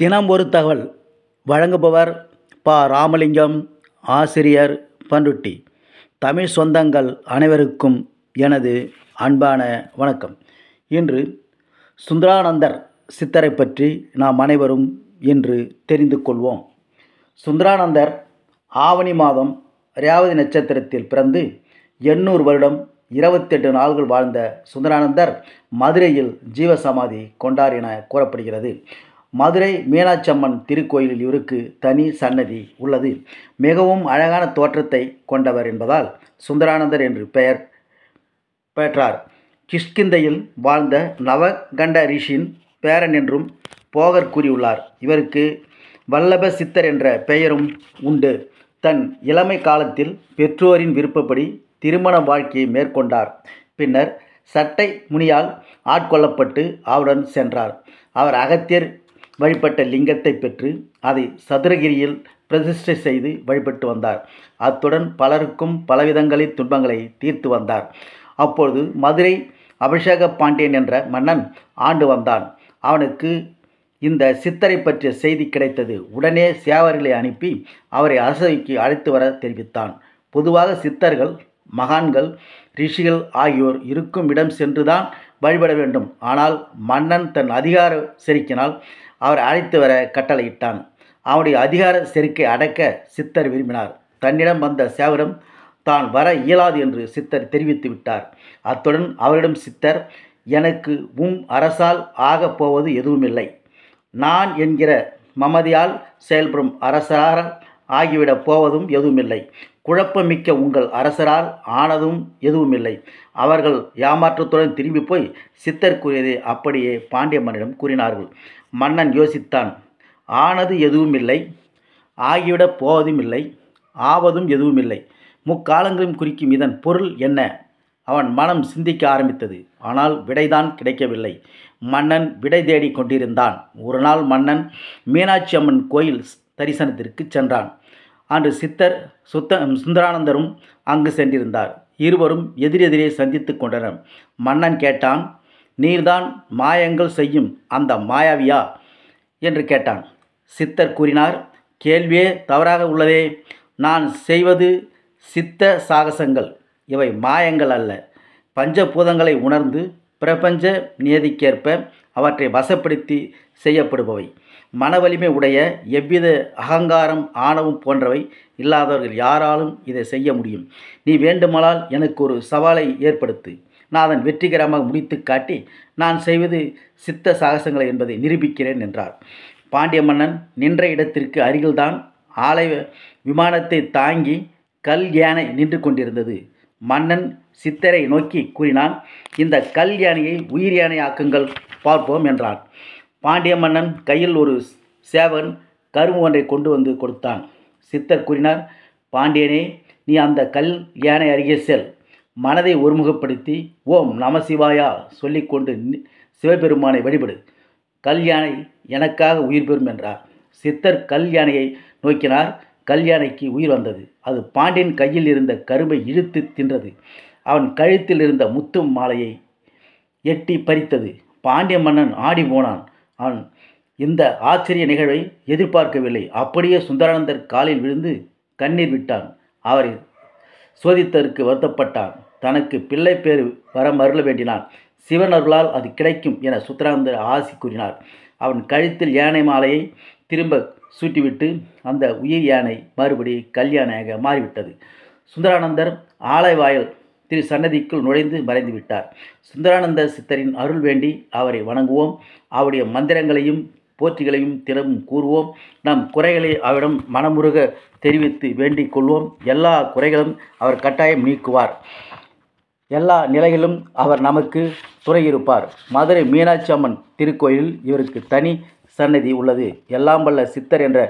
தினம் ஒரு தகவல். வழங்குபவர் ப. ராமலிங்கம் ஆசிரியர் பண்ருட்டி தமிழ் சொந்தங்கள் அனைவருக்கும் எனது அன்பான வணக்கம். இன்று சுந்தரானந்தர் சித்தரை பற்றி நாம் அனைவரும் இன்று தெரிந்து கொள்வோம். சுந்தரானந்தர் ஆவணி மாதம் ரேவதி நட்சத்திரத்தில் பிறந்து எண்ணூறு வருடம் இருபத்தெட்டு நாள்கள் வாழ்ந்த சுந்தரானந்தர் மதுரையில் ஜீவசமாதி கொண்டார் என கூறப்படுகிறது. மதுரை மீனாட்சி அம்மன் திருக்கோயிலில் இவருக்கு தனி சன்னதி உள்ளது. மிகவும் அழகான தோற்றத்தை கொண்டவர் என்பதால் சுந்தரானந்தர் என்று பெயர் பெற்றார். கிஷ்கிந்தையில் வாழ்ந்த நவகண்ட ரிஷியின் பேரன் என்றும் போகர் கூறியுள்ளார். இவருக்கு வல்லப சித்தர் என்ற பெயரும் உண்டு. தன் இளமை காலத்தில் பெற்றோரின் விருப்பப்படி திருமண வாழ்க்கையை மேற்கொண்டார். பின்னர் சட்டை முனியால் ஆட்கொள்ளப்பட்டு அவருடன் சென்றார். அவர் அகத்தியர் வழிபட்ட லிங்கத்தை பெற்று அதை சதுரகிரியில் பிரதிஷ்டை செய்து வழிபட்டு வந்தார். அத்துடன் பலருக்கும் பலவிதங்களில் துன்பங்களை தீர்த்து வந்தார். அப்பொழுது மதுரை அபிஷேக பாண்டியன் என்ற மன்னன் ஆண்டு வந்தான். அவனுக்கு இந்த சித்தரை பற்றிய செய்தி கிடைத்தது. உடனே சேவர்களை அனுப்பி அவரை அரசவைக்கு அழைத்து வர தெரிவித்தான். பொதுவாக சித்தர்கள் மகான்கள் ரிஷிகள் ஆகியோர் இருக்கும் இடம் சென்றுதான் வழிபட வேண்டும். ஆனால் மன்னன் தன் அதிகார செருக்கினால் அவர் அழைத்து வர கட்டளையிட்டான். அவனுடைய அதிகார செருக்கை அடக்க சித்தர் விரும்பினார். தன்னிடம் வந்த சேவரம் தான் வர இயலாது என்று சித்தர் தெரிவித்து விட்டார். அத்துடன் அவரிடம் சித்தர் எனக்கு உம் அரசால் ஆகப் போவது எதுவுமில்லை. நான் என்கிற மமதியால் செயல்படும் அரசார ஆகிவிடப் போவதும் எதுவுமில்லை. குழப்பமிக்க உங்கள் அரசரால் ஆனதும் எதுவுமில்லை. அவர்கள் ஏமாற்றத்துடன் திரும்பி போய் சித்தர் கூறியதை அப்படியே பாண்டிய மன்னனிடம் கூறினார்கள். மன்னன் யோசித்தான் ஆனது எதுவுமில்லை ஆகிவிடப் போவதும் இல்லை ஆவதும் எதுவுமில்லை. முக்காலங்களும் குறிக்கும் இதன் பொருள் என்ன? அவன் மனம் சிந்திக்க ஆரம்பித்தது. ஆனால் விடைதான் கிடைக்கவில்லை. மன்னன் விடை தேடி கொண்டிருந்தான். ஒரு நாள் மன்னன் மீனாட்சி அம்மன் கோயில் தரிசனத்திற்கு சென்றான். அன்று சித்தர் சுத்த சுந்தரானந்தரும் அங்கு சென்றிருந்தார். இருவரும் எதிரெதிரே சந்தித்து கொண்டனர். மன்னன் கேட்டான் நீர்தான் மாயங்கள் செய்யும் அந்த மாயாவியா? என்று கேட்டான். சித்தர் கூறினார் கேள்வியே தவறாக உள்ளதே. நான் செய்வது சித்த சாகசங்கள். இவை மாயங்கள் அல்ல. பஞ்சபூதங்களை உணர்ந்து பிரபஞ்ச நியதிக்கேற்ப அவற்றை வசப்படுத்தி செய்யப்படுபவை. மனவலிமை உடைய எவ்வித அகங்காரம் ஆணவம் போன்றவை இல்லாதவர்கள் யாராலும் இதை செய்ய முடியும். நீ வேண்டுமானால் எனக்கு ஒரு சவாலை ஏற்படுத்து. நான் அதன் வெற்றிகரமாக முடித்து காட்டி நான் செய்வது சித்த சாகசங்களை என்பதை நிரூபிக்கிறேன் என்றார். பாண்டிய மன்னன் நின்ற இடத்திற்கு அருகில்தான் ஆலை விமானத்தை தாங்கி கல் யானை நின்று கொண்டிருந்தது. மன்னன் சித்தரை நோக்கி கூறினான் இந்த கல் யானையை உயிர் யானை ஆக்குங்கள் பார்ப்போம் என்றான். பாண்டிய மன்னன் கையில் ஒரு சேவன் கரும்பு ஒன்றை கொண்டு வந்து கொடுத்தான். சித்தர் கூறினார் பாண்டியனே நீ அந்த கல் யானை அருகே செல். மனதை ஒருமுகப்படுத்தி ஓம் நமசிவாயா சொல்லிக்கொண்டு சிவபெருமானை வழிபடு. கல் யானை எனக்காக உயிர் பெறும் என்றார். சித்தர் கல் யானையை நோக்கினார் கல்யாணிக்கு உயிர் வந்தது. அது பாண்டியன் கையில் இருந்த கரும்பை இழுத்து தின்றது. அவன் கழுத்தில் இருந்த முத்து மாலையை எட்டி பறித்தது. பாண்டிய மன்னன் ஆடி போனான். அவன் இந்த ஆச்சரிய நிகழ்வை எதிர்பார்க்கவில்லை. அப்படியே சுந்தரானந்தர் காலில் விழுந்து கண்ணீர் விட்டான். அவரை சோதித்ததற்கு வருத்தப்பட்டான். தனக்கு பிள்ளை பேர் வர மருள வேண்டினான். சிவன் அருளால் அது கிடைக்கும் என சுந்தரானந்தர் ஆசி கூறினார். அவன் கழுத்தில் யானை மாலையை திரும்ப சூட்டிவிட்டு அந்த உயிர் யானை மறுபடி கல்யாணையாக மாறிவிட்டது. சுந்தரானந்தர் ஆலைவாயல் திரு சன்னதிக்குள் நுழைந்து மறைந்து விட்டார். சுந்தரானந்த சித்தரின் அருள் வேண்டி அவரை வணங்குவோம். அவருடைய மந்திரங்களையும் போற்றிகளையும் தினமும் கூறுவோம். நம் குறைகளை அவரிடம் மனமுருக தெரிவித்து வேண்டிக் கொள்வோம். எல்லா குறைகளும் அவர் கட்டாயம் நீக்குவார். எல்லா நிலைகளிலும் அவர் நமக்கு துணை இருப்பார். மதுரை மீனாட்சி அம்மன் திருக்கோயிலில் இவருக்கு தனி சன்னதி உள்ளது. எல்லாம் வல்ல சித்தர் என்ற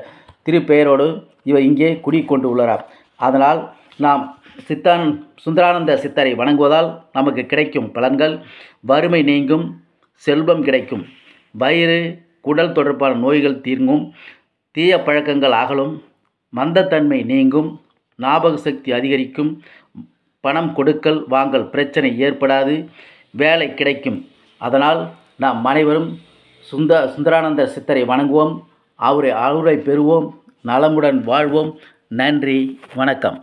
திருப்பெயரோடு இவர் இங்கே குடிக்கொண்டு உள்ளார் அதனால் நாம் சித்தான் சுந்தரானந்த சித்தரை வணங்குவதால் நமக்கு கிடைக்கும் பலன்கள் வறுமை நீங்கும் செல்வம் கிடைக்கும். வயிறு குடல் தொடர்பான நோய்கள் தீர்ங்கும் தீய பழக்கங்கள் அகலும் மந்தத்தன்மை நீங்கும் ஞாபக சக்தி அதிகரிக்கும் பணம் கொடுக்கல் வாங்கல் பிரச்சனை ஏற்படாது வேலை கிடைக்கும். அதனால் நாம் அனைவரும் சுந்த சுந்தரானந்த சித்தரை வணங்குவோம். அவரை அருளை பெறுவோம். நலமுடன் வாழ்வோம். நன்றி வணக்கம்.